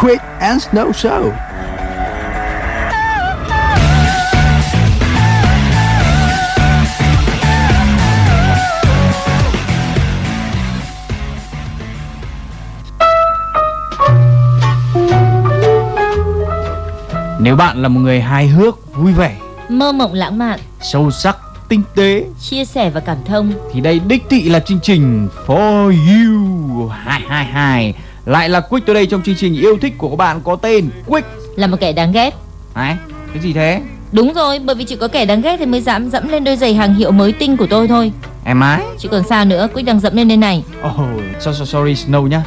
Quick and Snow Show. Nếu bạn là một người hài hước, vui vẻ, mơ mộng lãng mạn, sâu sắc, tinh tế, chia sẻ và cảm thông thì đây đích thị là chương trình For You 222 lại là Quick đây trong chương trình yêu thích của các bạn có tên Quick là một kẻ đáng ghét. Đấy, cái gì thế? Đúng rồi, bởi vì chỉ có kẻ đáng ghét thì mới dám dẫm lên đôi giày hàng hiệu mới tinh của tôi thôi. Em ái? Chứ còn sao nữa, Quick đang dẫm lên đây này. Oh, so, so, sorry Snow nhá.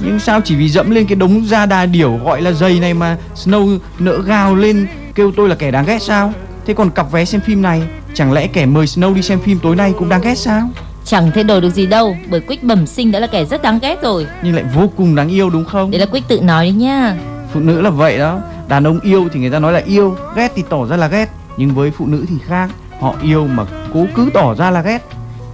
Nhưng sao chỉ vì dẫm lên cái đống da đà điểu gọi là giày này mà Snow nỡ gào lên kêu tôi là kẻ đáng ghét sao? Thế còn cặp vé xem phim này, chẳng lẽ kẻ mời Snow đi xem phim tối nay cũng đáng ghét sao? Chẳng thay đổi được gì đâu, bởi Quick bẩm sinh đã là kẻ rất đáng ghét rồi. Nhưng lại vô cùng đáng yêu đúng không? Đấy là Quick tự nói đấy nha. Phụ nữ là vậy đó, đàn ông yêu thì người ta nói là yêu, ghét thì tỏ ra là ghét. Nhưng với phụ nữ thì khác, họ yêu mà cố cứ tỏ ra là ghét.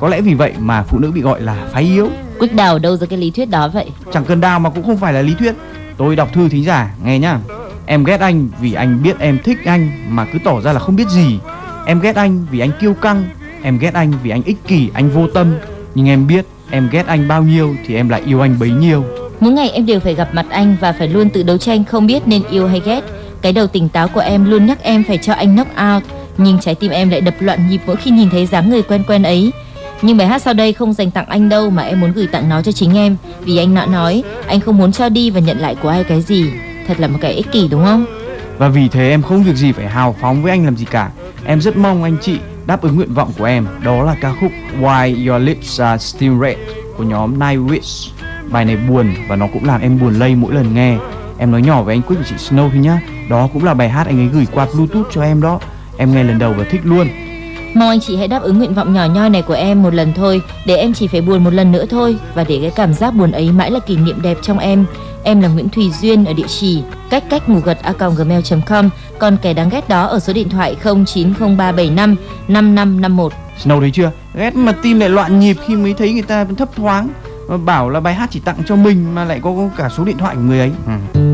Có lẽ vì vậy mà phụ nữ bị gọi là phái yếu. Quick đào đâu ra cái lý thuyết đó vậy? Chẳng cần đào mà cũng không phải là lý thuyết. Tôi đọc thư thính giả, nghe nhá. Em ghét anh vì anh biết em thích anh mà cứ tỏ ra là không biết gì. Em ghét anh vì anh kiêu căng. Em ghét anh vì anh ích kỷ, anh vô tâm. Nhưng em biết em ghét anh bao nhiêu thì em lại yêu anh bấy nhiêu. Mỗi ngày em đều phải gặp mặt anh và phải luôn tự đấu tranh không biết nên yêu hay ghét. Cái đầu tỉnh táo của em luôn nhắc em phải cho anh knock out, nhưng trái tim em lại đập loạn nhịp mỗi khi nhìn thấy dáng người quen quen ấy. Nhưng bài hát sau đây không dành tặng anh đâu mà em muốn gửi tặng nó cho chính em Vì anh đã nói anh không muốn cho đi và nhận lại của ai cái gì Thật là một cái ích kỷ đúng không? Và vì thế em không việc gì phải hào phóng với anh làm gì cả Em rất mong anh chị đáp ứng nguyện vọng của em. Đó là ca khúc Why Your Lips Are Still Red của nhóm Nightwish. Bài này buồn và nó cũng làm em buồn lây mỗi lần nghe. Em nói nhỏ với anh Quick và chị Snow thôi nhá. Đó cũng là bài hát anh ấy gửi qua Bluetooth cho em đó. Em nghe lần đầu và thích luôn. Mong anh chị hãy đáp ứng nguyện vọng nhỏ nhoi này của em một lần thôi, Để em chỉ phải buồn một lần nữa thôi Và để cái cảm giác buồn ấy mãi là kỷ niệm đẹp trong em. Em là Nguyễn Thùy Duyên ở địa chỉ cách cách ngủ gật a.gmail.com Còn kẻ đáng ghét đó ở số điện thoại 090375 5551 Snow thấy chưa? Ghét mà tim lại loạn nhịp khi mới thấy người ta thấp thoáng mà Bảo là bài hát chỉ tặng cho mình mà lại có cả số điện thoại của người ấy ừ.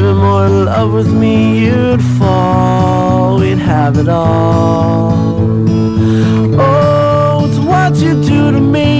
even more in love with me, you'd fall. We'd have it all. Oh, it's what you do to me.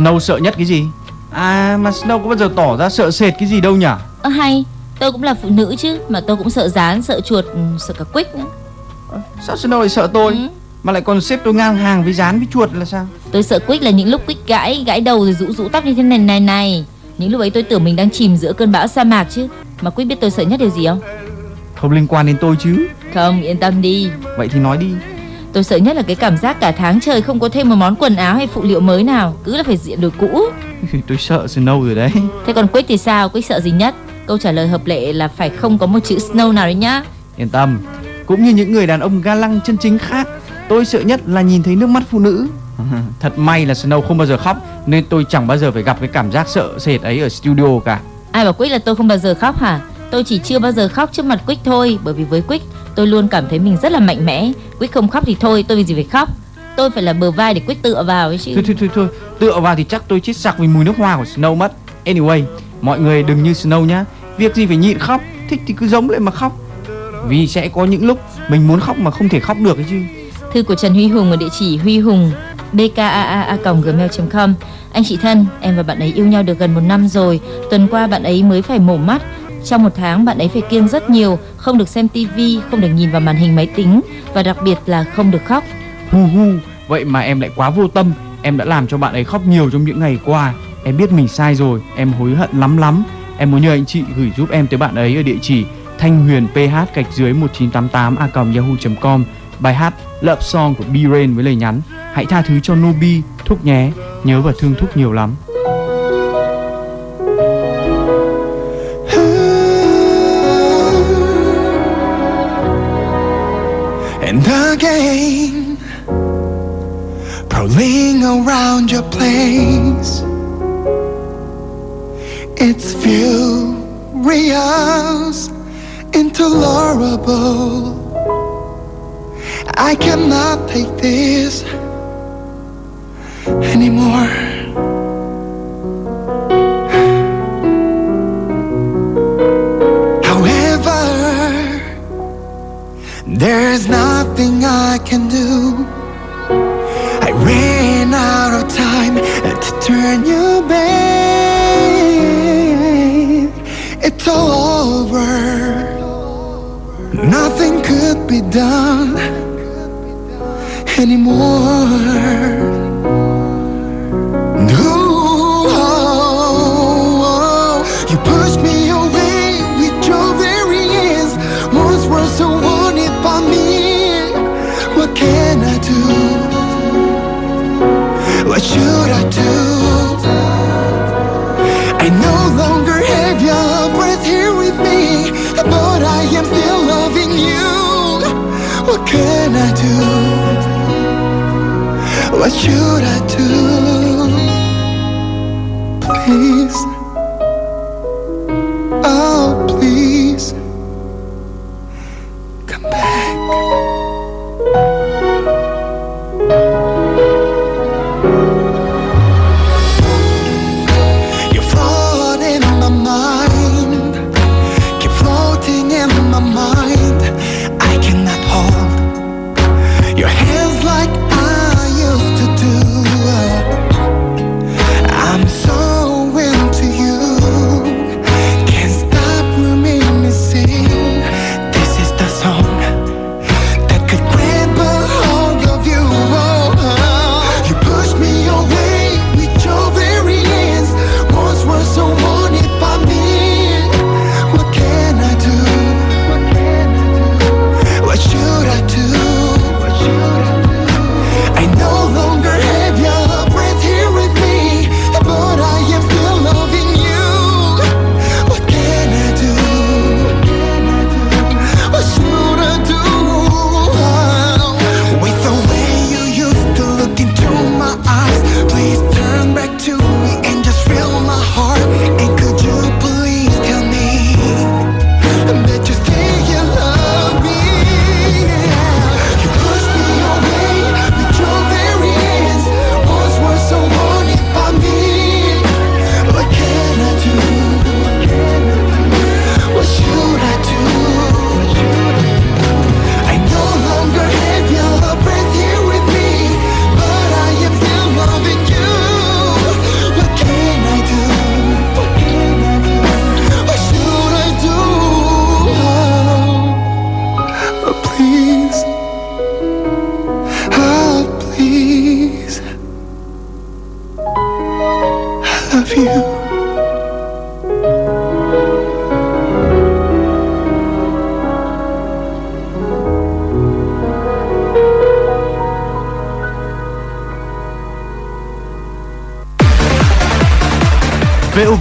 Snow sợ nhất cái gì À mà Snow có bao giờ tỏ ra sợ sệt cái gì đâu nhỉ Ơ hay, tôi cũng là phụ nữ chứ, mà tôi cũng sợ rán, sợ chuột, ừ, sợ cả quýt nữa. Sao Snow lại sợ tôi Ừ. Mà lại còn xếp tôi ngang hàng với rán với chuột là sao Tôi sợ quýt là những lúc quýt gãi, gãi đầu rồi rũ rũ tóc như thế này này này. Những lúc ấy tôi tưởng mình đang chìm giữa cơn bão sa mạc chứ. Mà quýt biết tôi sợ nhất điều gì không? Không liên quan đến tôi chứ Không, yên tâm đi. Vậy thì nói đi Tôi sợ nhất là cái cảm giác cả tháng trời không có thêm một món quần áo hay phụ liệu mới nào, cứ là phải diện đồ cũ. Tôi sợ Snow rồi đấy Thế còn Quýt thì sao? Quýt sợ gì nhất? Câu trả lời hợp lệ là phải không có một chữ Snow nào đấy nhá. Yên tâm Cũng như những người đàn ông ga lăng chân chính khác Tôi sợ nhất là nhìn thấy nước mắt phụ nữ Thật may là Snow không bao giờ khóc Nên tôi chẳng bao giờ phải gặp cái cảm giác sợ sệt ấy ở studio cả Ai bảo Quýt là tôi không bao giờ khóc hả? Tôi chỉ chưa bao giờ khóc trước mặt Quýt thôi, bởi vì với Quýt tôi luôn cảm thấy mình rất là mạnh mẽ. Quýt không khóc thì thôi, tôi vì gì phải khóc? Tôi phải là bờ vai để Quýt tựa vào ấy chứ. Thôi thôi thôi thôi Tựa vào thì chắc tôi chết sặc vì mùi nước hoa của Snow mất Anyway Mọi người đừng như Snow nhá Việc gì phải nhịn khóc Thích thì cứ giống lên mà khóc Vì sẽ có những lúc mình muốn khóc mà không thể khóc được ấy chứ Thư của Trần Huy Hùng ở địa chỉ huy hùng bkaa@gmail.com. Anh chị thân, em và bạn ấy yêu nhau được gần một năm rồi. Tuần qua bạn ấy mới phải mổ mắt. Trong một tháng bạn ấy phải kiêng rất nhiều, không được xem tivi, không được nhìn vào màn hình máy tính và đặc biệt là không được khóc. Hu hu Vậy mà em lại quá vô tâm. Em đã làm cho bạn ấy khóc nhiều trong những ngày qua. Em biết mình sai rồi Em hối hận lắm lắm. Em muốn nhờ anh chị gửi giúp em tới bạn ấy ở địa chỉ thanh huyền ph gạch dưới 1988 a yahoo.com bài hát Love Song của B-Rain với lời nhắn Hãy tha thứ cho Nobi, Thúc nhé Nhớ và thương Thúc nhiều lắm. Prowling around your place. It's furious, intolerable. I cannot take this anymore. Turn you back. It's all over. Nothing could be done anymore. What should I do?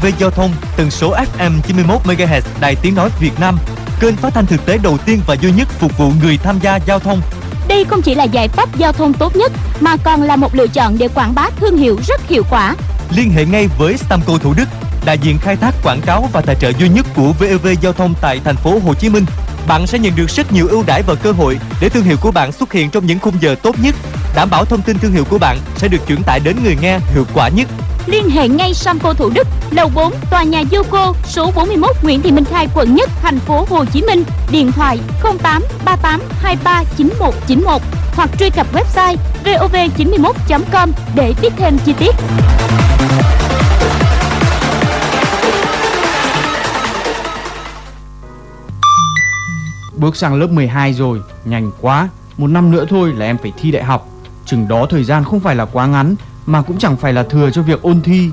VOV Giao thông tần số FM 91 MHz Đài Tiếng nói Việt Nam, kênh phát thanh thực tế đầu tiên và duy nhất phục vụ người tham gia giao thông. Đây không chỉ là giải pháp giao thông tốt nhất mà còn là một lựa chọn để quảng bá thương hiệu rất hiệu quả. Liên hệ ngay với Stamco Thủ Đức, đại diện khai thác quảng cáo và tài trợ duy nhất của VOV Giao thông tại thành phố Hồ Chí Minh. Bạn sẽ nhận được rất nhiều ưu đãi và cơ hội để thương hiệu của bạn xuất hiện trong những khung giờ tốt nhất, đảm bảo thông tin thương hiệu của bạn sẽ được chuyển tải đến người nghe hiệu quả nhất. Liên hệ ngay Samco Thủ Đức, lầu 4, tòa nhà Yoco, số 41 Nguyễn Thị Minh Khai, quận Nhất, thành phố Hồ Chí Minh. Điện thoại 08 38 23 9191 hoặc truy cập website vov91.com để biết thêm chi tiết. Bước sang lớp 12 rồi, nhanh quá. Một năm nữa thôi là em phải thi đại học. Chừng đó thời gian không phải là quá ngắn mà cũng chẳng phải là thừa cho việc ôn thi.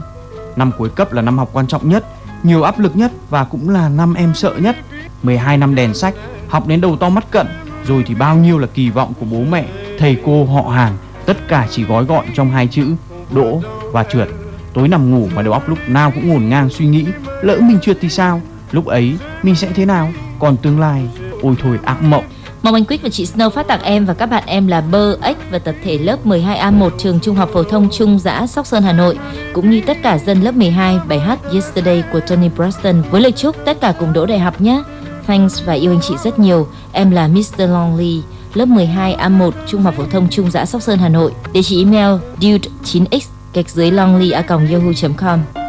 Năm cuối cấp là năm học quan trọng nhất, nhiều áp lực nhất và cũng là năm em sợ nhất. 12 năm đèn sách, học đến đầu to mắt cận, rồi thì bao nhiêu là kỳ vọng của bố mẹ, thầy cô, họ hàng, tất cả chỉ gói gọn trong hai chữ đỗ và trượt. Tối nằm ngủ mà đầu óc lúc nào cũng ngổn ngang suy nghĩ, lỡ mình trượt thì sao? Lúc ấy mình sẽ thế nào? Còn tương lai, ôi thôi ác mộng. Mong anh Quyết và chị Snow phát tặng em và các bạn em là Bơ, Ếch và tập thể lớp 12A1 trường Trung học phổ thông Trung Giã Sóc Sơn Hà Nội cũng như tất cả dân lớp 12 bài hát Yesterday của Tony Braxton với lời chúc tất cả cùng đỗ đại học nhé. Thanks và yêu anh chị rất nhiều. Em là Mr. Longley, lớp 12A1 Trung học phổ thông Trung Giã Sóc Sơn Hà Nội. Địa chỉ email dude9x gạch dưới longley a yahoo.com.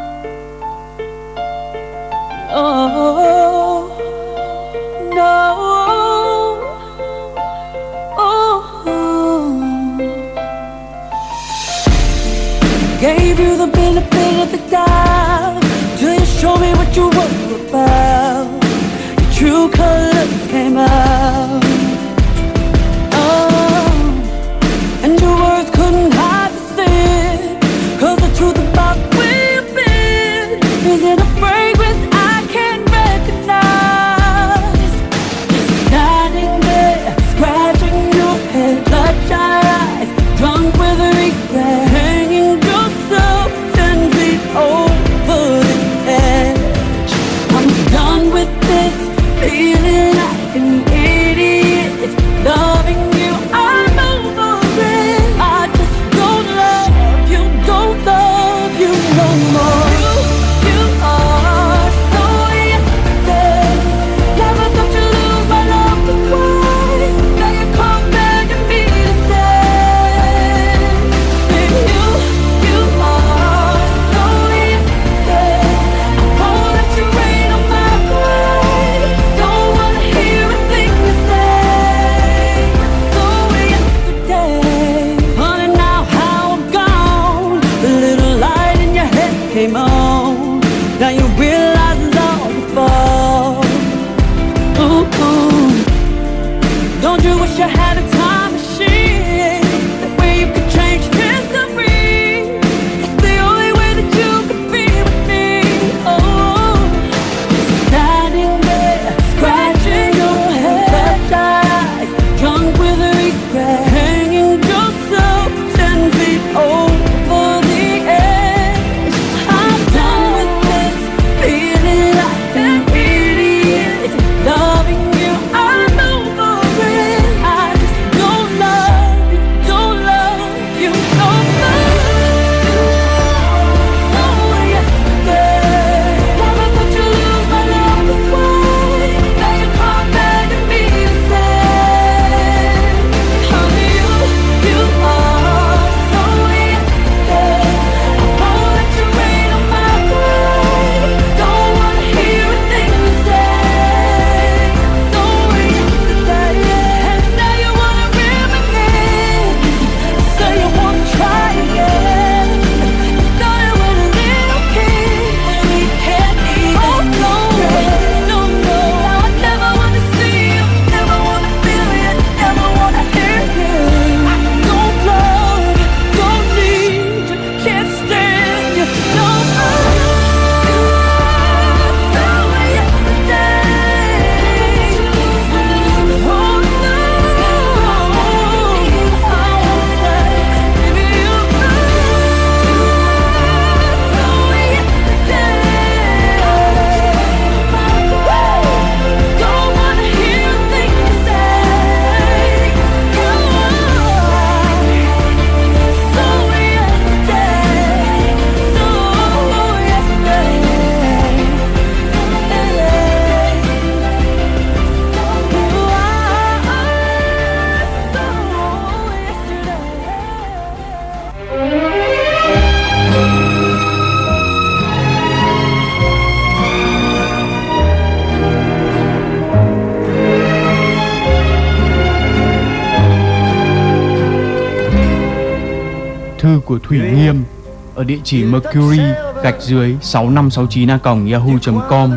địa chỉ mercury, gạch dưới 6569 a yahoo.com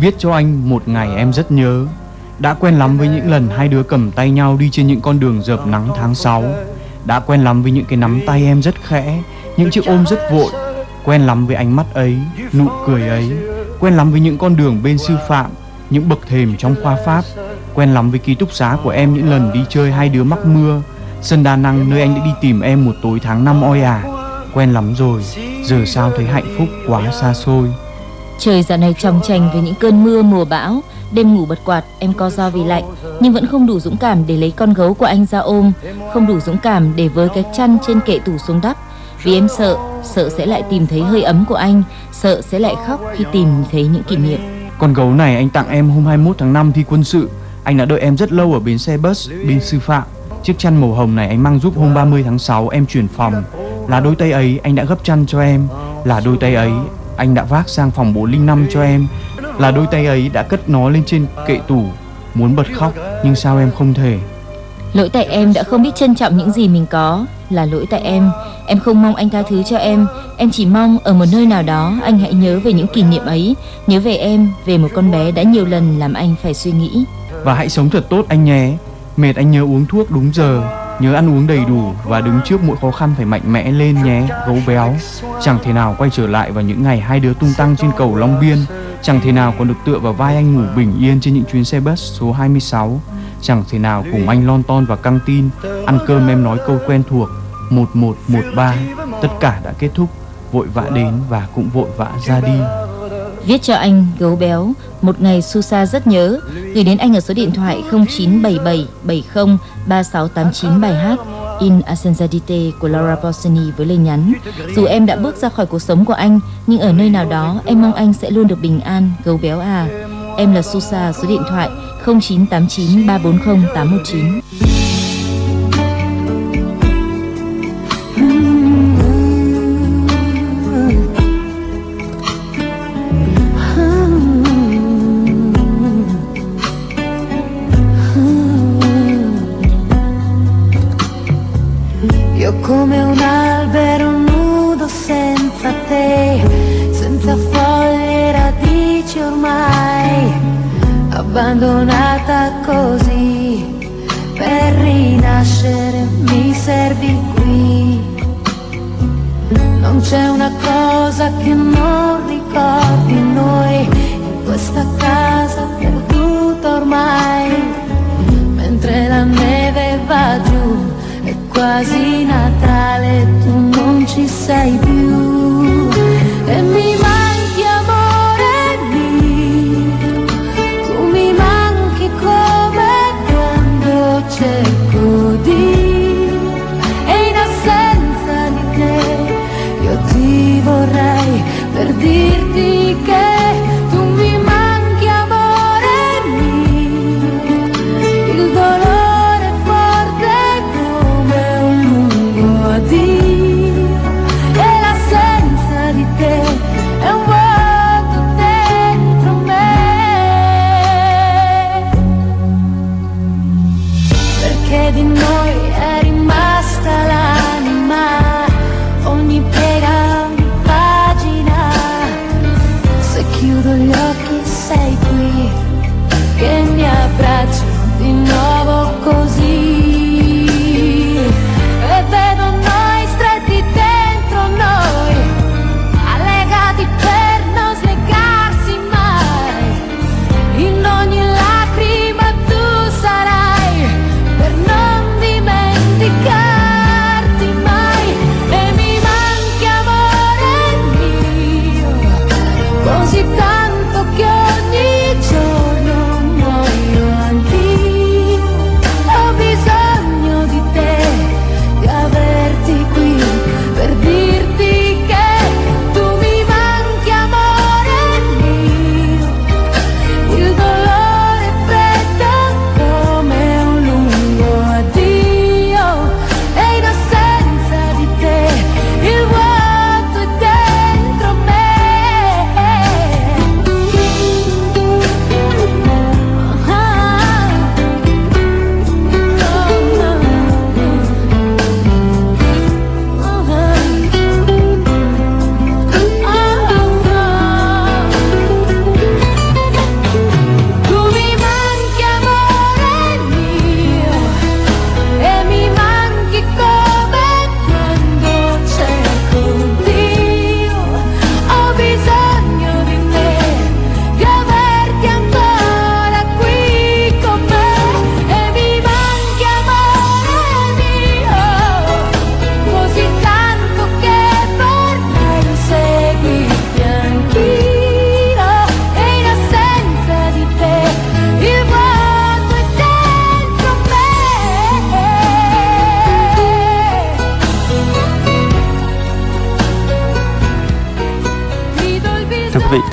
viết cho anh một ngày em rất nhớ. Đã quen lắm với những lần hai đứa cầm tay nhau đi trên những con đường dợp nắng tháng 6 đã quen lắm với những cái nắm tay em rất khẽ, những chiếc ôm rất vội. Quen lắm với ánh mắt ấy, nụ cười ấy. Quen lắm với những con đường bên sư phạm, những bậc thềm trong khoa pháp. Quen lắm với ký túc xá của em những lần đi chơi hai đứa mắc mưa. Sân đa năng nơi anh đã đi tìm em một tối tháng năm oi ả. à quen lắm rồi giờ sao thấy hạnh phúc quá xa xôi. Trời dạo này tròng trành với những cơn mưa mùa bão đêm ngủ bật quạt em co do vì lạnh nhưng vẫn không đủ dũng cảm để lấy con gấu của anh ra ôm không đủ dũng cảm để với cái chăn trên kệ tủ xuống đắp. Vì em sợ sợ sẽ lại tìm thấy hơi ấm của anh sợ sẽ lại khóc khi tìm thấy những kỷ niệm. Con gấu này anh tặng em hôm 21 tháng 5 thi quân sự. Anh đã đợi em rất lâu ở bến xe bus bên sư phạm. Chiếc chăn màu hồng này anh mang giúp hôm 30 tháng 6 em chuyển phòng là đôi tay ấy anh đã gấp chăn cho em. Là đôi tay ấy anh đã vác sang phòng 405 cho em. Là đôi tay ấy đã cất nó lên trên kệ tủ. Muốn bật khóc nhưng sao em không thể? Lỗi tại em đã không biết trân trọng những gì mình có. Là lỗi tại em. Em không mong anh tha thứ cho em. Em chỉ mong ở một nơi nào đó anh hãy nhớ về những kỷ niệm ấy. Nhớ về em về một con bé đã nhiều lần làm anh phải suy nghĩ. Và hãy sống thật tốt anh nhé. Mệt anh nhớ uống thuốc đúng giờ nhớ ăn uống đầy đủ và đứng trước mỗi khó khăn phải mạnh mẽ lên nhé, gấu béo. Chẳng thể nào quay trở lại vào những ngày hai đứa tung tăng trên cầu Long Biên. Chẳng thể nào còn được tựa vào vai anh ngủ bình yên trên những chuyến xe bus số 26 chẳng thể nào cùng anh lon ton và căng tin, ăn cơm em nói câu quen thuộc 1113 tất cả đã kết thúc, vội vã đến và cũng vội vã ra đi. Viết cho anh, gấu béo một ngày Susa rất nhớ, Gửi đến anh ở số điện thoại 0977 70 3689 bài hát In Ascensadite của Laura Pausini với lời nhắn. Dù em đã bước ra khỏi cuộc sống của anh, Nhưng ở nơi nào đó, em mong anh sẽ luôn được bình an, Gấu béo à. Em là Susa, số điện thoại 0989 340 819 abbandonata così per rinascere mi servi qui. Non c'è una cosa che non ricordi noi in questa casa perduta ormai mentre la neve va giù è quasi Natale tu non ci sei più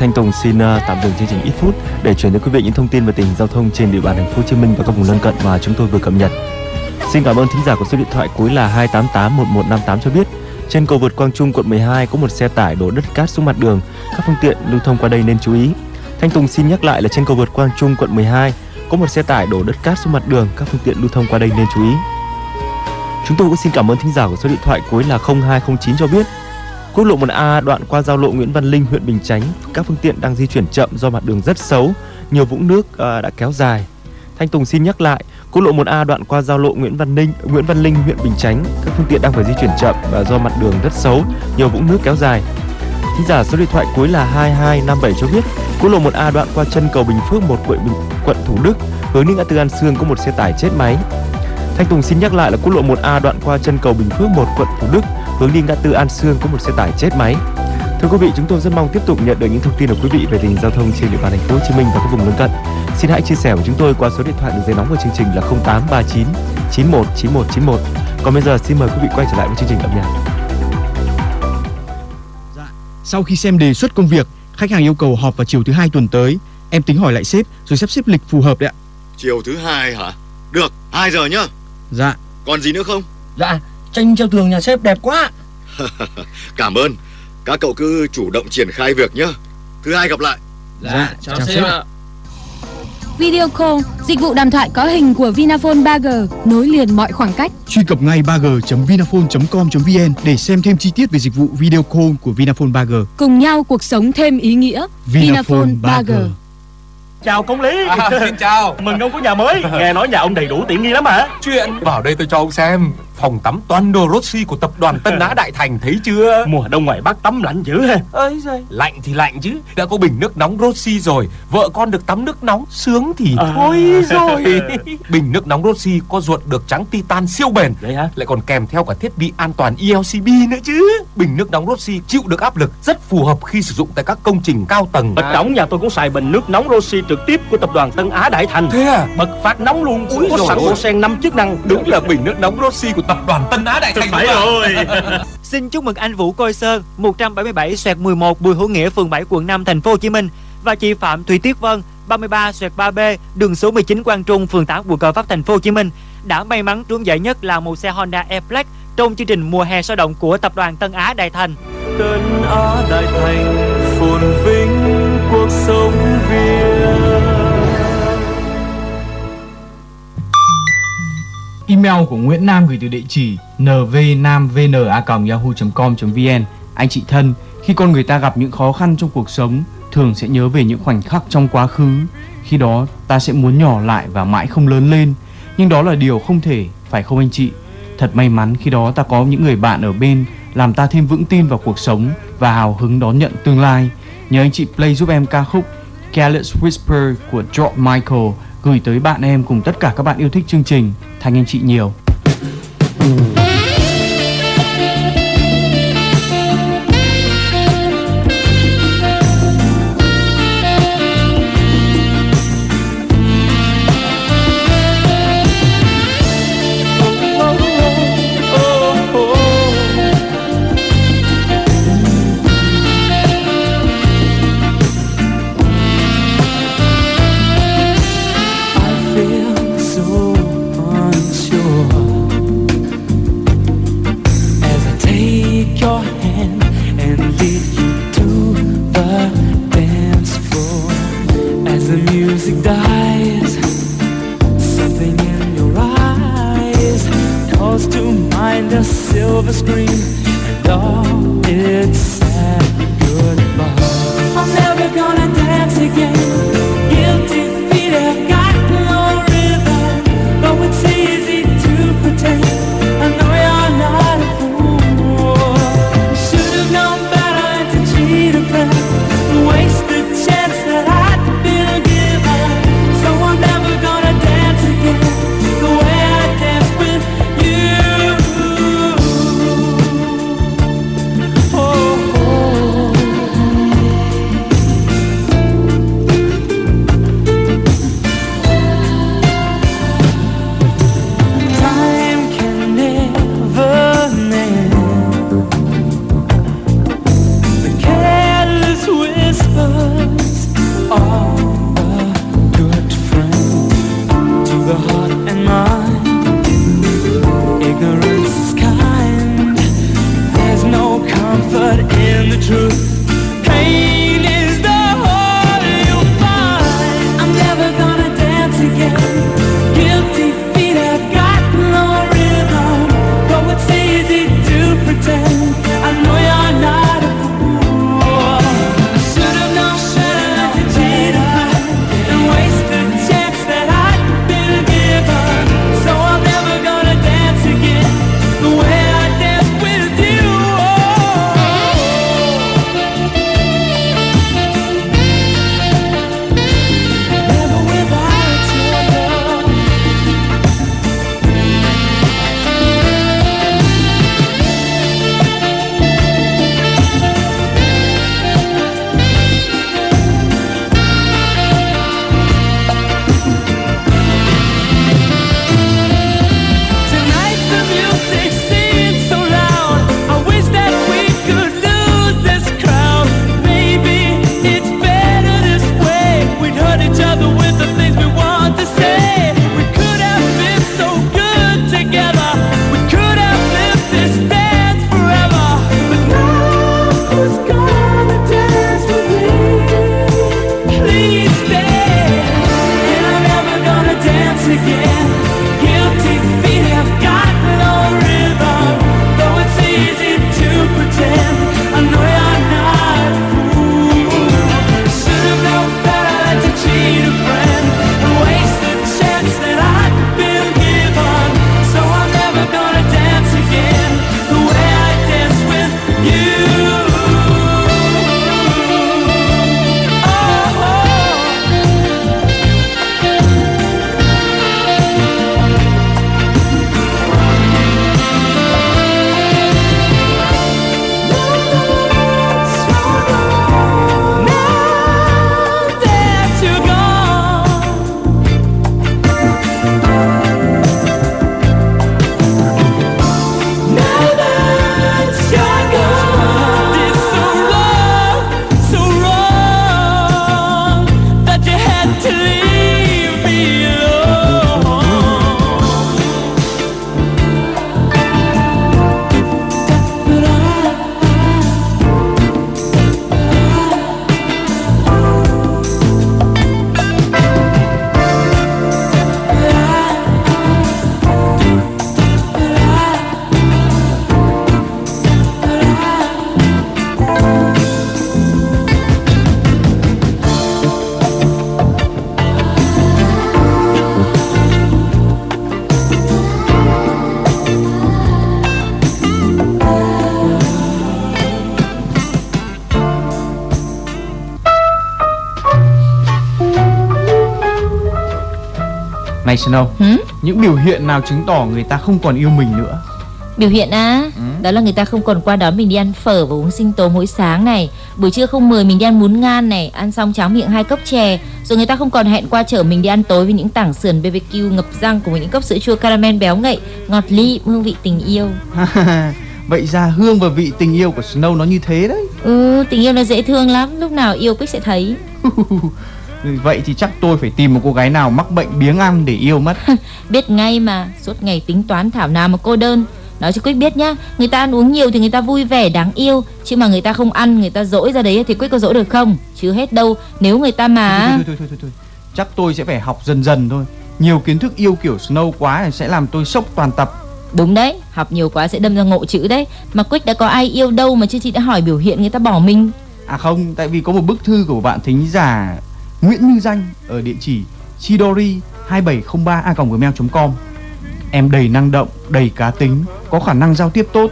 Thanh Tùng xin uh, tạm dừng chương trình ít phút để chuyển tới quý vị những thông tin về tình hình giao thông trên địa bàn thành phố Hồ Chí Minh và các vùng lân cận mà chúng tôi vừa cập nhật. Xin cảm ơn thính giả của số điện thoại cuối là 2881158 cho biết trên cầu vượt Quang Trung quận 12 có một xe tải đổ đất cát xuống mặt đường, các phương tiện lưu thông qua đây nên chú ý. Thanh Tùng xin nhắc lại là trên cầu vượt Quang Trung quận 12 có một xe tải đổ đất cát xuống mặt đường, các phương tiện lưu thông qua đây nên chú ý. Chúng tôi cũng xin cảm ơn thính giả của số điện thoại cuối là 0209 cho biết Quốc lộ 1A đoạn qua giao lộ Nguyễn Văn Linh, huyện Bình Chánh, các phương tiện đang di chuyển chậm do mặt đường rất xấu, nhiều vũng nước uh, đã kéo dài. Thanh Tùng xin nhắc lại, quốc lộ 1A đoạn qua giao lộ Nguyễn Văn Linh, Nguyễn Văn Linh, huyện Bình Chánh, các phương tiện đang phải di chuyển chậm và do mặt đường rất xấu, nhiều vũng nước kéo dài. Thính giả số điện thoại cuối là 2257 cho biết, quốc lộ 1A đoạn qua chân cầu Bình Phước, 1 quận Bình, quận Thủ Đức, hướng đi ngã tư An Sương có một xe tải chết máy. Thanh Tùng xin nhắc lại là quốc lộ 1A đoạn qua chân cầu Bình Phước, 1 quận Thủ Đức, hướng đi ngã tư An Sương có một xe tải chết máy. Thưa quý vị, chúng tôi rất mong tiếp tục nhận được những thông tin của quý vị về tình hình giao thông trên địa bàn thành phố Hồ Chí Minh và các vùng lân cận. Xin hãy chia sẻ với chúng tôi qua số điện thoại đường dây nóng của chương trình là 0839 91 91 91. Còn bây giờ xin mời quý vị quay trở lại với chương trình âm nhạc. Dạ. Sau khi xem đề xuất công việc, khách hàng yêu cầu họp vào chiều thứ hai tuần tới. Em tính hỏi lại sếp rồi sắp xếp lịch phù hợp đấy ạ. Chiều thứ hai hả? Được, 2 giờ nhá. Dạ. Còn gì nữa không? Dạ, tranh treo tường nhà sếp đẹp quá. Cảm ơn. Các cậu cứ chủ động triển khai việc nhá. Thứ hai gặp lại. Dạ, chào, chào sếp ạ. Video call, dịch vụ đàm thoại có hình của Vinaphone 3G, nối liền mọi khoảng cách. Truy cập ngay 3g.vinaphone.com.vn để xem thêm chi tiết về dịch vụ video call của Vinaphone 3G. Cùng nhau cuộc sống thêm ý nghĩa. Vinaphone 3G. Chào công lý à, Xin chào Mừng ông có nhà mới Nghe nói nhà ông đầy đủ tiện nghi lắm hả Chuyện Vào đây tôi cho ông xem Phòng tắm toàn đồ Rossi của tập đoàn Tân Á Đại Thành thấy chưa? Mùa đông ngoài Bắc tắm lạnh dữ ha Ơi giời. Lạnh thì lạnh chứ Đã có bình nước nóng Rossi rồi Vợ con được tắm nước nóng Sướng thì à. thôi rồi. Bình nước nóng Rossi có ruột được trắng titan siêu bền Vậy hả? Lại còn kèm theo cả thiết bị an toàn ELCB nữa chứ. Bình nước nóng Rossi chịu được áp lực Rất phù hợp khi sử dụng tại các công trình cao tầng. Bật đóng nhà tôi cũng xài bình nước nóng Rossi trực tiếp của tập đoàn Tân Á Đại Thành. Thế à? Bật phát nóng luôn Ui Có sẵn bộ sen 5 chức năng. Đúng là bình nước nóng Rossi của tập đoàn Tân Á Đại Thành Phải rồi Xin chúc mừng anh Vũ Côi Sơn 177 xoẹt 11 Bùi Hữu Nghĩa phường 7 quận 5 thành phố Hồ Chí Minh và chị Phạm Thùy Tuyết Vân 33 xoẹt 3B đường số 19 Quang Trung phường 8 quận Gò Vấp thành phố Hồ Chí Minh đã may mắn trúng giải nhất là một xe Honda Airflex trong chương trình mùa hè sôi động của tập đoàn Tân Á Đại Thành. Tân Á Đại Thành phồn vinh cuộc sống Việt. Email của Nguyễn Nam gửi từ địa chỉ nvnamvn@yahoo.com.vn. Anh chị thân, khi con người ta gặp những khó khăn trong cuộc sống, thường sẽ nhớ về những khoảnh khắc trong quá khứ. Khi đó, ta sẽ muốn nhỏ lại và mãi không lớn lên. Nhưng đó là điều không thể, phải không anh chị? Thật may mắn khi đó ta có những người bạn ở bên làm ta thêm vững tin vào cuộc sống và hào hứng đón nhận tương lai. Nhờ anh chị play giúp em ca khúc Careless Whisper của George Michael gửi tới bạn em cùng tất cả các bạn yêu thích chương trình. Thành anh chị nhiều. Ừ. Này Snow, Hử? những biểu hiện nào chứng tỏ người ta không còn yêu mình nữa? Biểu hiện á, đó là người ta không còn qua đón mình đi ăn phở và uống sinh tố mỗi sáng này. Buổi trưa không mời mình đi ăn bún ngan này Ăn xong cháo miệng hai cốc chè. Rồi người ta không còn hẹn qua chở mình đi ăn tối với những tảng sườn BBQ ngập răng Cùng với những cốc sữa chua caramel béo ngậy. Ngọt ly, hương vị tình yêu. Vậy ra hương và vị tình yêu của Snow nó như thế đấy. Ừ, tình yêu nó dễ thương lắm Lúc nào yêu Quyết sẽ thấy Vậy thì chắc tôi phải tìm một cô gái nào mắc bệnh biếng ăn để yêu mất. Biết ngay mà Suốt ngày tính toán thảo nào mà cô đơn. Nói cho Quyết biết nhá Người ta ăn uống nhiều thì người ta vui vẻ đáng yêu. Chứ mà người ta không ăn Người ta dỗi ra đấy thì Quyết có dỗi được không? Chứ hết đâu Nếu người ta mà. Thôi, thôi, thôi, thôi, thôi. Chắc tôi sẽ phải học dần dần thôi. Nhiều kiến thức yêu kiểu Snow quá sẽ làm tôi sốc toàn tập. Đúng đấy Học nhiều quá sẽ đâm ra ngộ chữ đấy. Mà Quyết đã có ai yêu đâu Mà chứ chị đã hỏi biểu hiện người ta bỏ mình? À không, tại vì có một bức thư của bạn thính giả Nguyễn Như Danh ở địa chỉ chidori 2703 a gmail.com Em đầy năng động, đầy cá tính, có khả năng giao tiếp tốt.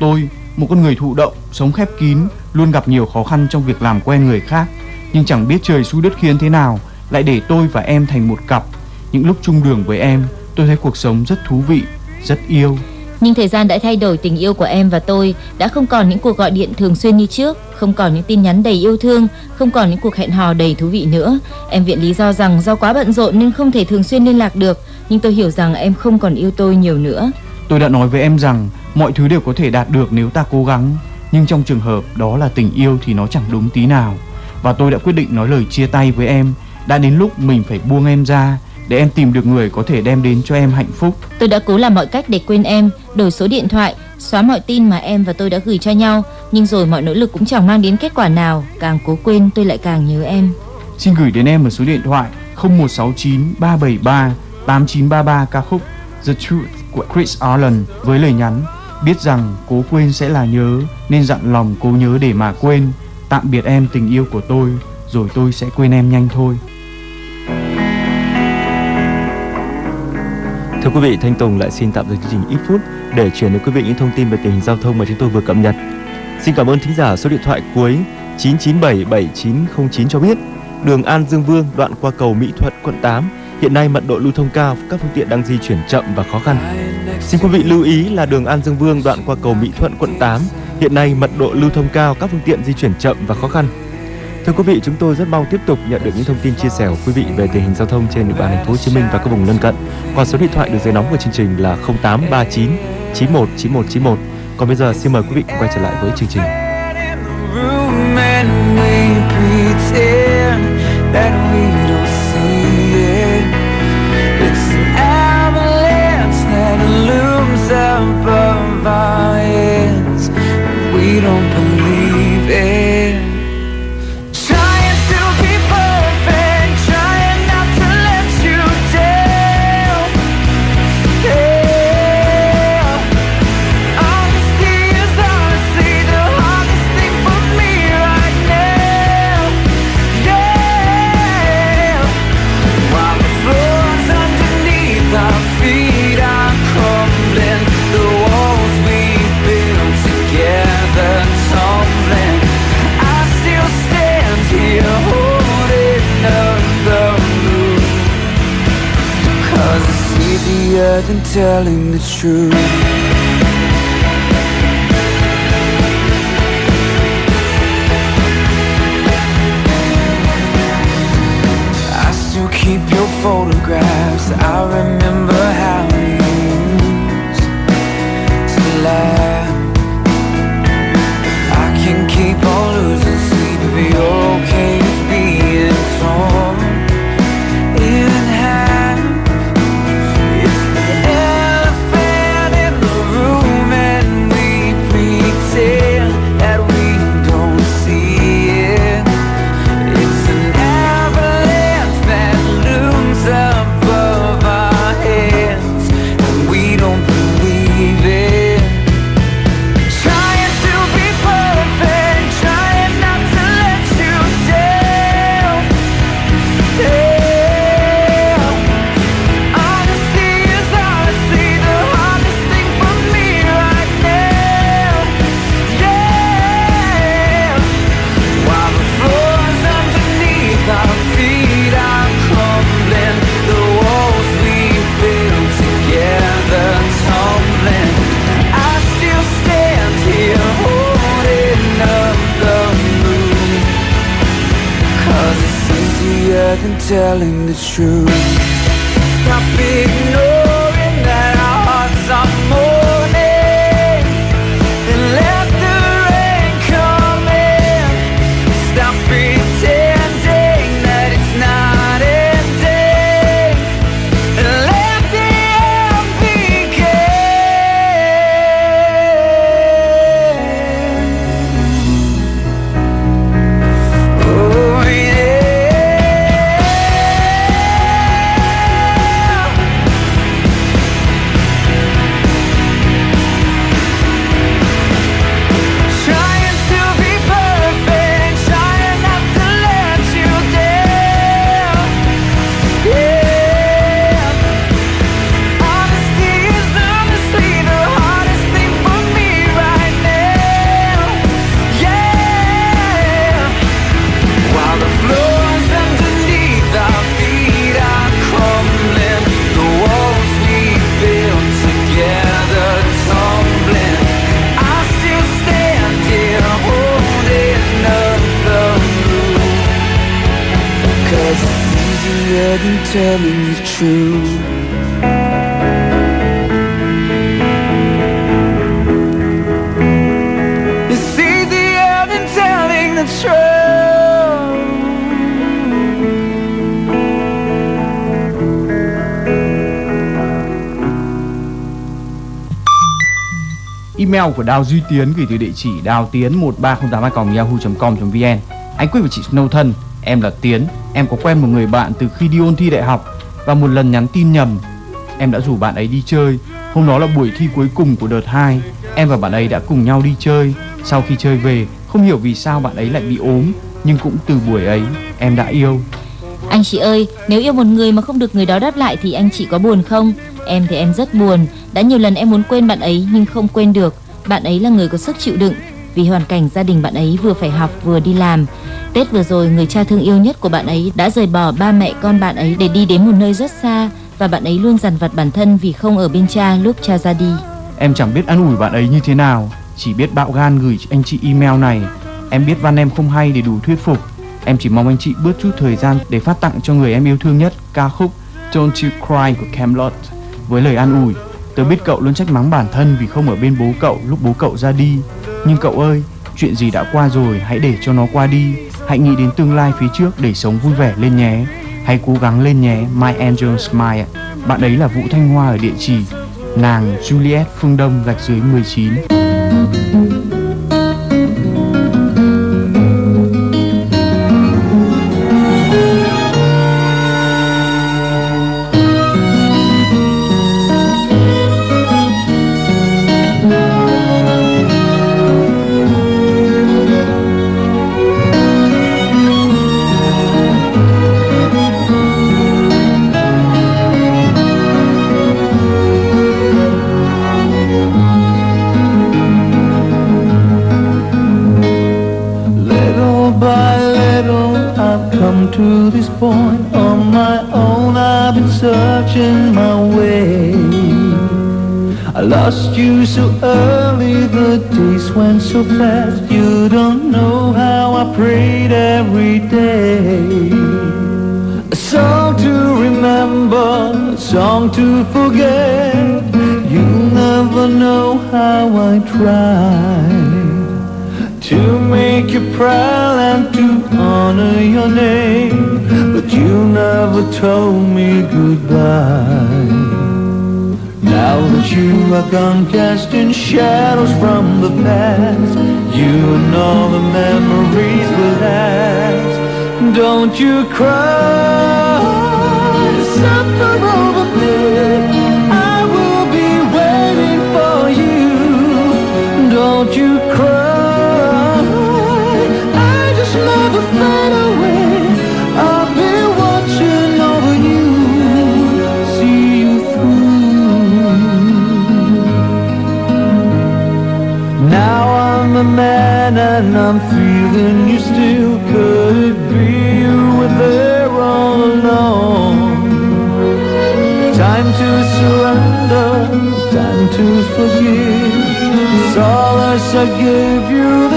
Tôi, một con người thụ động, sống khép kín, luôn gặp nhiều khó khăn trong việc làm quen người khác. Nhưng chẳng biết trời xui đất khiến thế nào, lại để tôi và em thành một cặp. Những lúc chung đường với em, tôi thấy cuộc sống rất thú vị, rất yêu. Nhưng thời gian đã thay đổi tình yêu của em và tôi. Đã không còn những cuộc gọi điện thường xuyên như trước, Không còn những tin nhắn đầy yêu thương, Không còn những cuộc hẹn hò đầy thú vị nữa. Em viện lý do rằng do quá bận rộn nên không thể thường xuyên liên lạc được, Nhưng tôi hiểu rằng em không còn yêu tôi nhiều nữa. Tôi đã nói với em rằng mọi thứ đều có thể đạt được nếu ta cố gắng, Nhưng trong trường hợp đó là tình yêu thì nó chẳng đúng tí nào. Và tôi đã quyết định nói lời chia tay với em. Đã đến lúc mình phải buông em ra để em tìm được người có thể đem đến cho em hạnh phúc. Tôi đã cố làm mọi cách để quên em Đổi số điện thoại Xóa mọi tin mà em và tôi đã gửi cho nhau Nhưng rồi mọi nỗ lực cũng chẳng mang đến kết quả nào. Càng cố quên tôi lại càng nhớ em. Xin gửi đến em một số điện thoại 0169 373 8933 ca khúc The Truth của Chris Arlen với lời nhắn biết rằng cố quên sẽ là nhớ nên dặn lòng cố nhớ để mà quên. Tạm biệt em tình yêu của tôi rồi tôi sẽ quên em nhanh thôi Thưa quý vị, Thanh Tùng lại xin tạm dừng chương trình ít phút để chuyển đến quý vị những thông tin về tình hình giao thông mà chúng tôi vừa cập nhật. Xin cảm ơn thính giả số điện thoại cuối 9977909 cho biết đường An Dương Vương đoạn qua cầu Mỹ Thuận quận 8 hiện nay mật độ lưu thông cao, các phương tiện đang di chuyển chậm và khó khăn. Xin quý vị lưu ý là đường An Dương Vương đoạn qua cầu Mỹ Thuận quận 8 hiện nay mật độ lưu thông cao, các phương tiện di chuyển chậm và khó khăn. Thưa quý vị, chúng tôi rất mong tiếp tục nhận được những thông tin chia sẻ của quý vị về tình hình giao thông trên địa bàn thành phố Hồ Chí Minh và các vùng lân cận. Qua số điện thoại được dây nóng của chương trình là 0839 91 91 91. Còn bây giờ xin mời quý vị quay trở lại với chương trình. we don't telling the truth. Easier than telling the truth. Stop ignoring Email của Đào Duy Tiến gửi từ địa chỉ đào tiến 1308 yahoo.com.vn Anh Quyết và chị Snow thân, em là Tiến. Em có quen một người bạn từ khi đi ôn thi đại học Và một lần nhắn tin nhầm. Em đã rủ bạn ấy đi chơi. Hôm đó là buổi thi cuối cùng của đợt 2 Em và bạn ấy đã cùng nhau đi chơi. Sau khi chơi về, không hiểu vì sao bạn ấy lại bị ốm Nhưng cũng từ buổi ấy, em đã yêu. Anh chị ơi, nếu yêu một người mà không được người đó đáp lại thì anh chị có buồn không? Em thì em rất buồn. Đã nhiều lần em muốn quên bạn ấy nhưng không quên được. Bạn ấy là người có sức chịu đựng. Vì hoàn cảnh gia đình bạn ấy vừa phải học vừa đi làm. Tết vừa rồi, người cha thương yêu nhất của bạn ấy đã rời bỏ ba mẹ con bạn ấy để đi đến một nơi rất xa và bạn ấy luôn dằn vặt bản thân vì không ở bên cha lúc cha ra đi. Em chẳng biết an ủi bạn ấy như thế nào Chỉ biết bạo gan gửi anh chị email này Em biết văn em không hay để đủ thuyết phục Em chỉ mong anh chị bớt chút thời gian để phát tặng cho người em yêu thương nhất ca khúc Don't You Cry của Camelot với lời an ủi Tớ biết cậu luôn trách mắng bản thân vì không ở bên bố cậu lúc bố cậu ra đi. Nhưng cậu ơi, chuyện gì đã qua rồi hãy để cho nó qua đi. Hãy nghĩ đến tương lai phía trước để sống vui vẻ lên nhé. Hãy cố gắng lên nhé, My Angel Smile Bạn ấy là Vũ Thanh Hoa ở địa chỉ Nàng Juliet Phương Đông gạch dưới 19 so fast. You don't know how I prayed every day. A song to remember, a song to forget. You'll never know how I tried to make you proud and to honor your name. But you never told me goodbye. Now that you are gone, casting shadows from the past, you and all the memories will last. Don't you cry, suffer over man and I'm feeling you still. Could it be you were there all along? Time to surrender, time to forgive. Solace I give you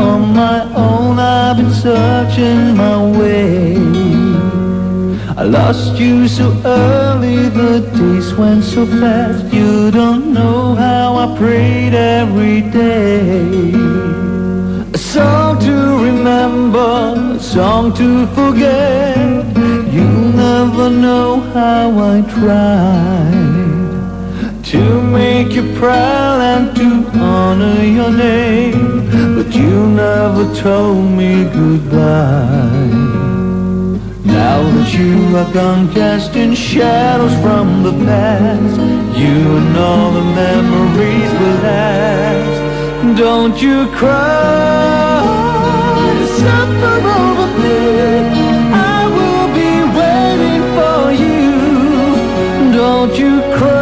on my own. I've been searching my way. I lost you so early, the days went so fast. You don't know how I prayed every day. A song to remember, a song to forget. You'll never know how I tried to make you proud and to honor your name. But you never told me goodbye. Now that you are gone, casting shadows from the past, you and all the memories will last. Don't you cry, suffer over me. I will be waiting for you. Don't you cry,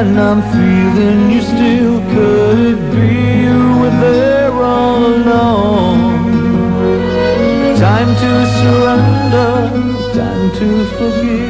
and I'm feeling you still. Could be there all along? Time to surrender, time to forgive.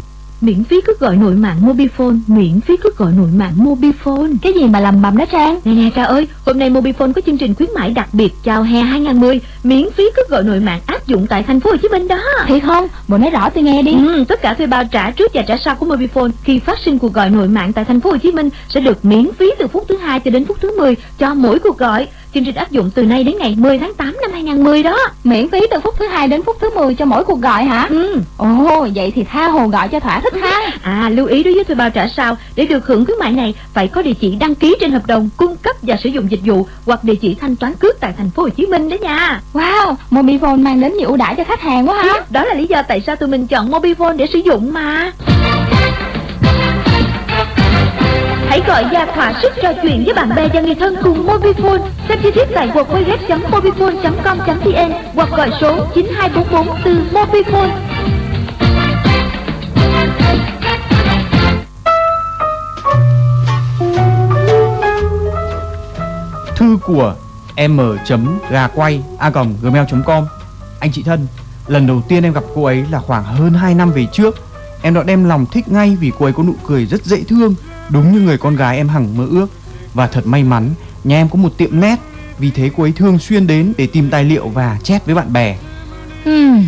Miễn phí cước gọi nội mạng Mobifone Miễn phí cước gọi nội mạng Mobifone. Cái gì mà làm bầm đó Trang? Nè nè Trang ơi Hôm nay Mobifone có chương trình khuyến mãi đặc biệt chào hè 2010 Miễn phí cước gọi nội mạng áp dụng tại thành phố Hồ Chí Minh đó. Thiệt không? Bộ nói rõ tôi nghe đi. Ừ, Tất cả thuê bao trả trước và trả sau của Mobifone Khi phát sinh cuộc gọi nội mạng tại thành phố Hồ Chí Minh Sẽ được miễn phí từ phút thứ hai cho đến phút thứ 10 Cho mỗi cuộc gọi Chương trình áp dụng từ nay đến ngày 10 tháng 8 năm 2010 đó. Miễn phí từ phút thứ hai đến phút thứ 10 cho mỗi cuộc gọi hả? Ừ. Ồ vậy thì tha hồ gọi cho thỏa thích ha. À lưu ý đối với thuê bao trả sau Để được hưởng khuyến mại này Phải có địa chỉ đăng ký trên hợp đồng cung cấp và sử dụng dịch vụ Hoặc địa chỉ thanh toán cước tại thành phố Hồ Chí Minh đó nha. Wow Mobifone mang đến nhiều ưu đãi cho khách hàng quá ha. Đó là lý do tại sao tụi mình chọn Mobifone để sử dụng mà Hãy gọi ra thỏa sức trò chuyện với bạn bè và người thân cùng Mobifone. Xem chi tiết tại www.mobifone.com.vn hoặc gọi số 9244 từ Mobifone. Thư của m gà quay a gmail.com Anh chị thân, lần đầu tiên em gặp cô ấy là khoảng hơn 2 năm về trước. Em đã đem lòng thích ngay vì cô ấy có nụ cười rất dễ thương, đúng như người con gái em hằng mơ ước. Và thật may mắn, nhà em có một tiệm nét, vì thế cô ấy thường xuyên đến để tìm tài liệu và chat với bạn bè. Hmm.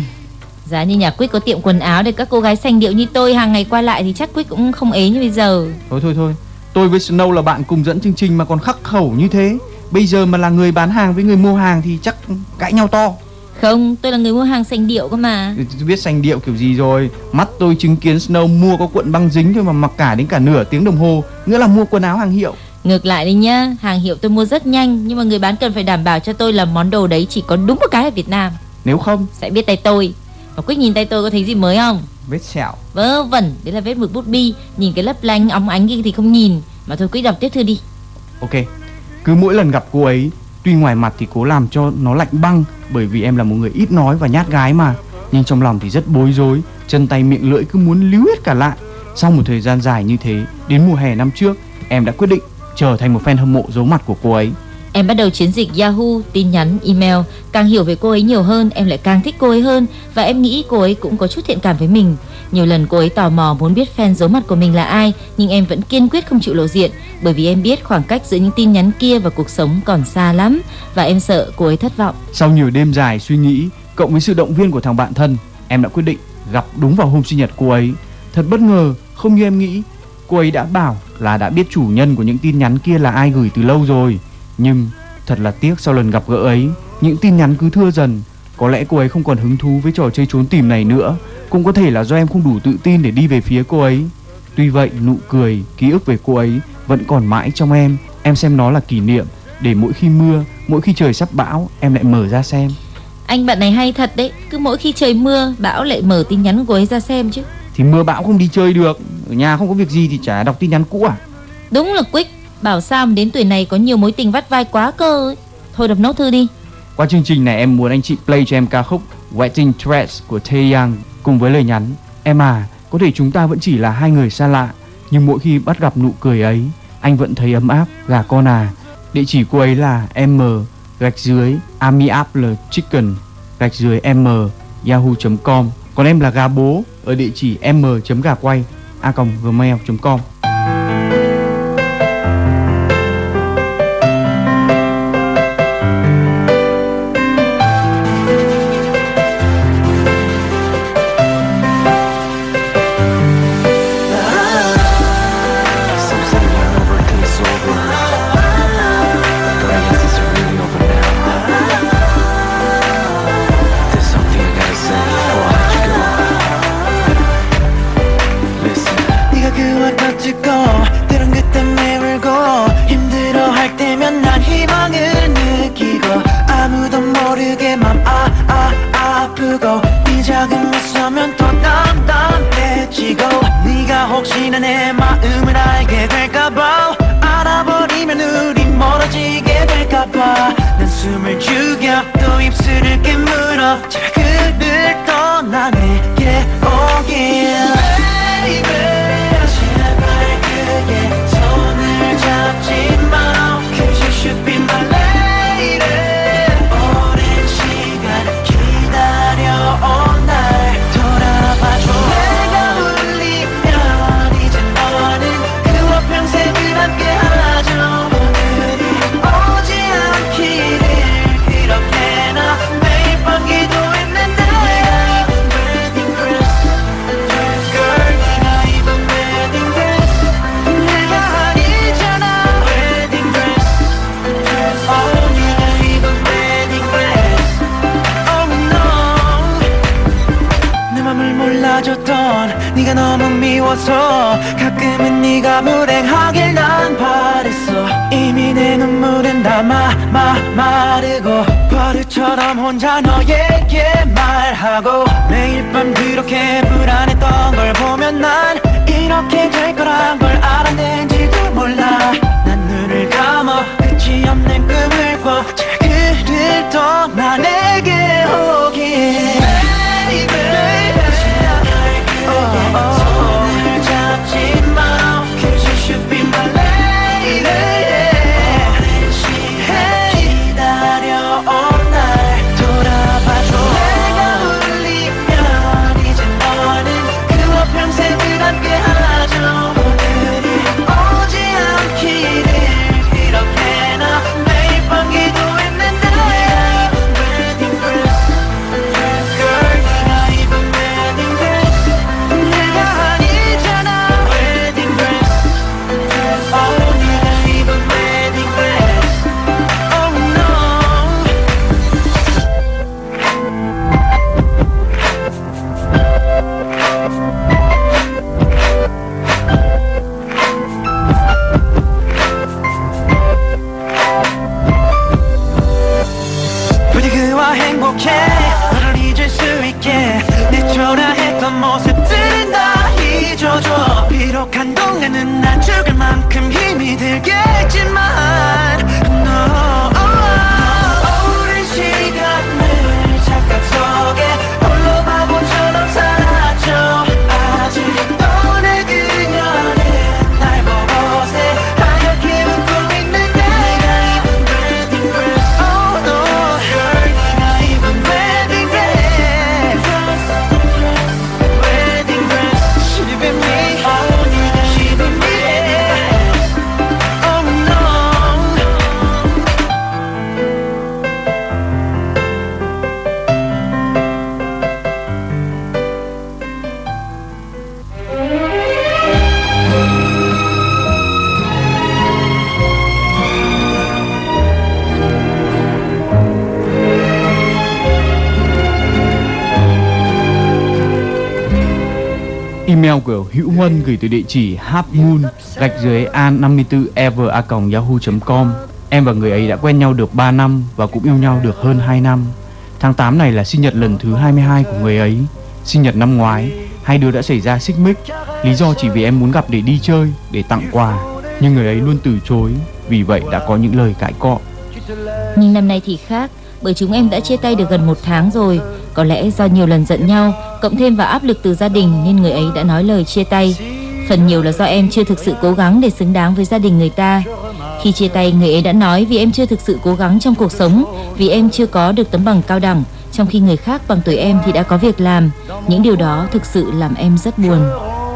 Giá như nhà Quyết có tiệm quần áo để các cô gái sành điệu như tôi hàng ngày qua lại thì chắc Quyết cũng không ế như bây giờ. Thôi thôi thôi, tôi với Snow là bạn cùng dẫn chương trình mà còn khắc khẩu như thế. Bây giờ mà là người bán hàng với người mua hàng thì chắc cãi nhau to. Không, tôi là người mua hàng sành điệu cơ mà. Tôi biết sành điệu kiểu gì rồi Mắt tôi chứng kiến Snow mua có cuộn băng dính thôi mà mặc cả đến cả nửa tiếng đồng hồ Nghĩa là mua quần áo hàng hiệu Ngược lại đi nhá, hàng hiệu tôi mua rất nhanh nhưng mà người bán cần phải đảm bảo cho tôi là món đồ đấy chỉ có đúng một cái ở Việt Nam. Nếu không Sẽ biết tay tôi. Và Quyết nhìn tay tôi có thấy gì mới không? Vết sẹo Vớ vẩn, đấy là vết mực bút bi, nhìn cái lấp lánh óng ánh kia thì không nhìn. Mà thôi Quyết đọc tiếp thư đi. Ok Cứ mỗi lần gặp cô ấy Tuy ngoài mặt thì cố làm cho nó lạnh băng, Bởi vì em là một người ít nói và nhát gái mà. Nhưng trong lòng thì rất bối rối, Chân tay miệng lưỡi cứ muốn líu hết cả lại. Sau một thời gian dài như thế, Đến mùa hè năm trước, Em đã quyết định trở thành một fan hâm mộ giấu mặt của cô ấy. Em bắt đầu chiến dịch Yahoo, tin nhắn, email. Càng hiểu về cô ấy nhiều hơn Em lại càng thích cô ấy hơn. Và em nghĩ cô ấy cũng có chút thiện cảm với mình. Nhiều lần cô ấy tò mò muốn biết fan giấu mặt của mình là ai Nhưng em vẫn kiên quyết không chịu lộ diện Bởi vì em biết khoảng cách giữa những tin nhắn kia và cuộc sống còn xa lắm Và em sợ cô ấy thất vọng. Sau nhiều đêm dài suy nghĩ Cộng với sự động viên của thằng bạn thân Em đã quyết định gặp đúng vào hôm sinh nhật cô ấy. Thật bất ngờ Không như em nghĩ Cô ấy đã bảo là đã biết chủ nhân của những tin nhắn kia là ai gửi từ lâu rồi. Nhưng thật là tiếc sau lần gặp gỡ ấy Những tin nhắn cứ thưa dần. Có lẽ cô ấy không còn hứng thú với trò chơi trốn tìm này nữa. Cũng có thể là do em không đủ tự tin để đi về phía cô ấy. Tuy vậy nụ cười, ký ức về cô ấy vẫn còn mãi trong em. Em xem nó là kỷ niệm. Để mỗi khi mưa, mỗi khi trời sắp bão Em lại mở ra xem. Anh bạn này hay thật đấy. Cứ mỗi khi trời mưa Bão lại mở tin nhắn của ấy ra xem chứ. Thì mưa bão không đi chơi được. Ở nhà không có việc gì thì chả đọc tin nhắn cũ à? Đúng là Quick Bảo Sam đến tuổi này có nhiều mối tình vắt vai quá cơ. Thôi đọc nốt thư đi. Qua chương trình này em muốn anh chị play cho em ca khúc Wedding Dress của Taeyang cùng với lời nhắn. Em à, có thể chúng ta vẫn chỉ là hai người xa lạ Nhưng mỗi khi bắt gặp nụ cười ấy Anh vẫn thấy ấm áp gà con à. Địa chỉ cô ấy là m gạch dưới amiable chicken gạch dưới m yahoo.com Còn em là gà bố ở địa chỉ m.gà quay a gmail.com 버릇처럼 혼자 너에게 말하고 매일 밤 그렇게 불안했던 걸 보면 난 이렇게 될 거란 걸 알았는지도 몰라. 난 눈을 감아 끝이 없는 꿈을 꿔 그를 떠나 내게 오길 손을 잡지 마 của Hữu Huân gửi từ địa chỉ halfmoon gạch dưới a54 ever a yahoo.com. Em và người ấy đã quen nhau được 3 năm và cũng yêu nhau được hơn 2 năm. Tháng 8 này là sinh nhật lần thứ 22 của người ấy. Sinh nhật năm ngoái, hai đứa đã xảy ra xích mích. Lý do chỉ vì em muốn gặp để đi chơi, để tặng quà, nhưng người ấy luôn từ chối. Vì vậy đã có những lời cãi cọ. Nhưng năm nay thì khác, bởi chúng em đã chia tay được gần một tháng rồi. Có lẽ do nhiều lần giận nhau, cộng thêm vào áp lực từ gia đình nên người ấy đã nói lời chia tay. Phần nhiều là do em chưa thực sự cố gắng để xứng đáng với gia đình người ta. Khi chia tay, người ấy đã nói vì em chưa thực sự cố gắng trong cuộc sống, vì em chưa có được tấm bằng cao đẳng, trong khi người khác bằng tuổi em thì đã có việc làm. Những điều đó thực sự làm em rất buồn.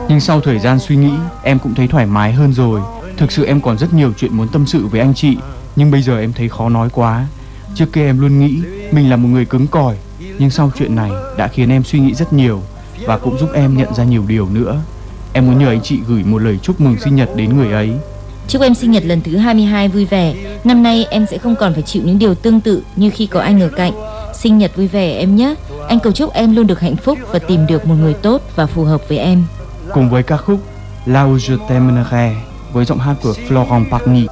Nhưng sau thời gian suy nghĩ, em cũng thấy thoải mái hơn rồi. Thực sự em còn rất nhiều chuyện muốn tâm sự với anh chị, nhưng bây giờ em thấy khó nói quá. Trước kia em luôn nghĩ mình là một người cứng cỏi, nhưng sau chuyện này đã khiến em suy nghĩ rất nhiều và cũng giúp em nhận ra nhiều điều nữa. Em muốn nhờ anh chị gửi một lời chúc mừng sinh nhật đến người ấy. Chúc em sinh nhật lần thứ 22 vui vẻ. Năm nay em sẽ không còn phải chịu những điều tương tự như khi có anh ở cạnh. Sinh nhật vui vẻ em nhé. Anh cầu chúc em luôn được hạnh phúc và tìm được một người tốt và phù hợp với em. Cùng với ca khúc La où je t'aimerai với giọng hát của Florent Pagny.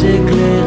music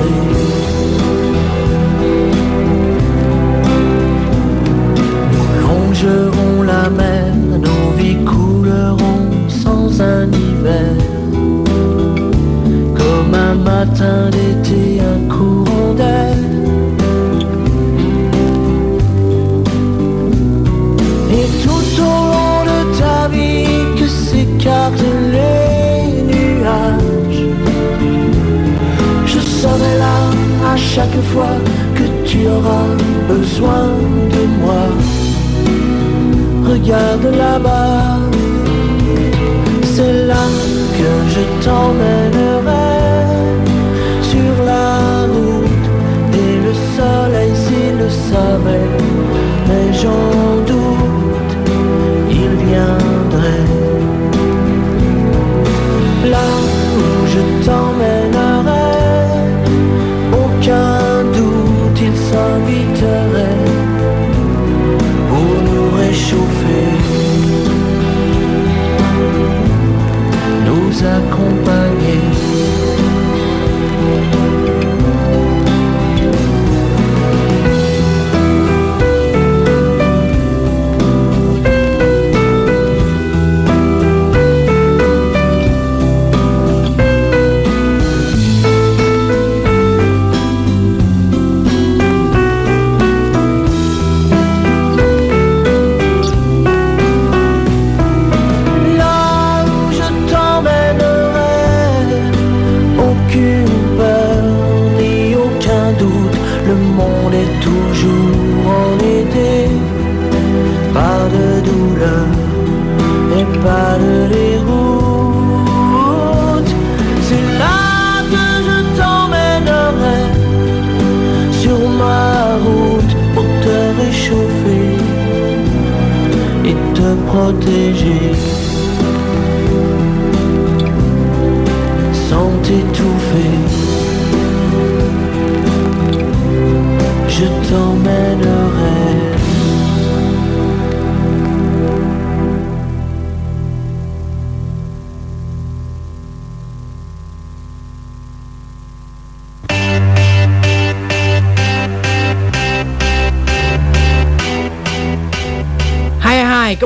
proteger.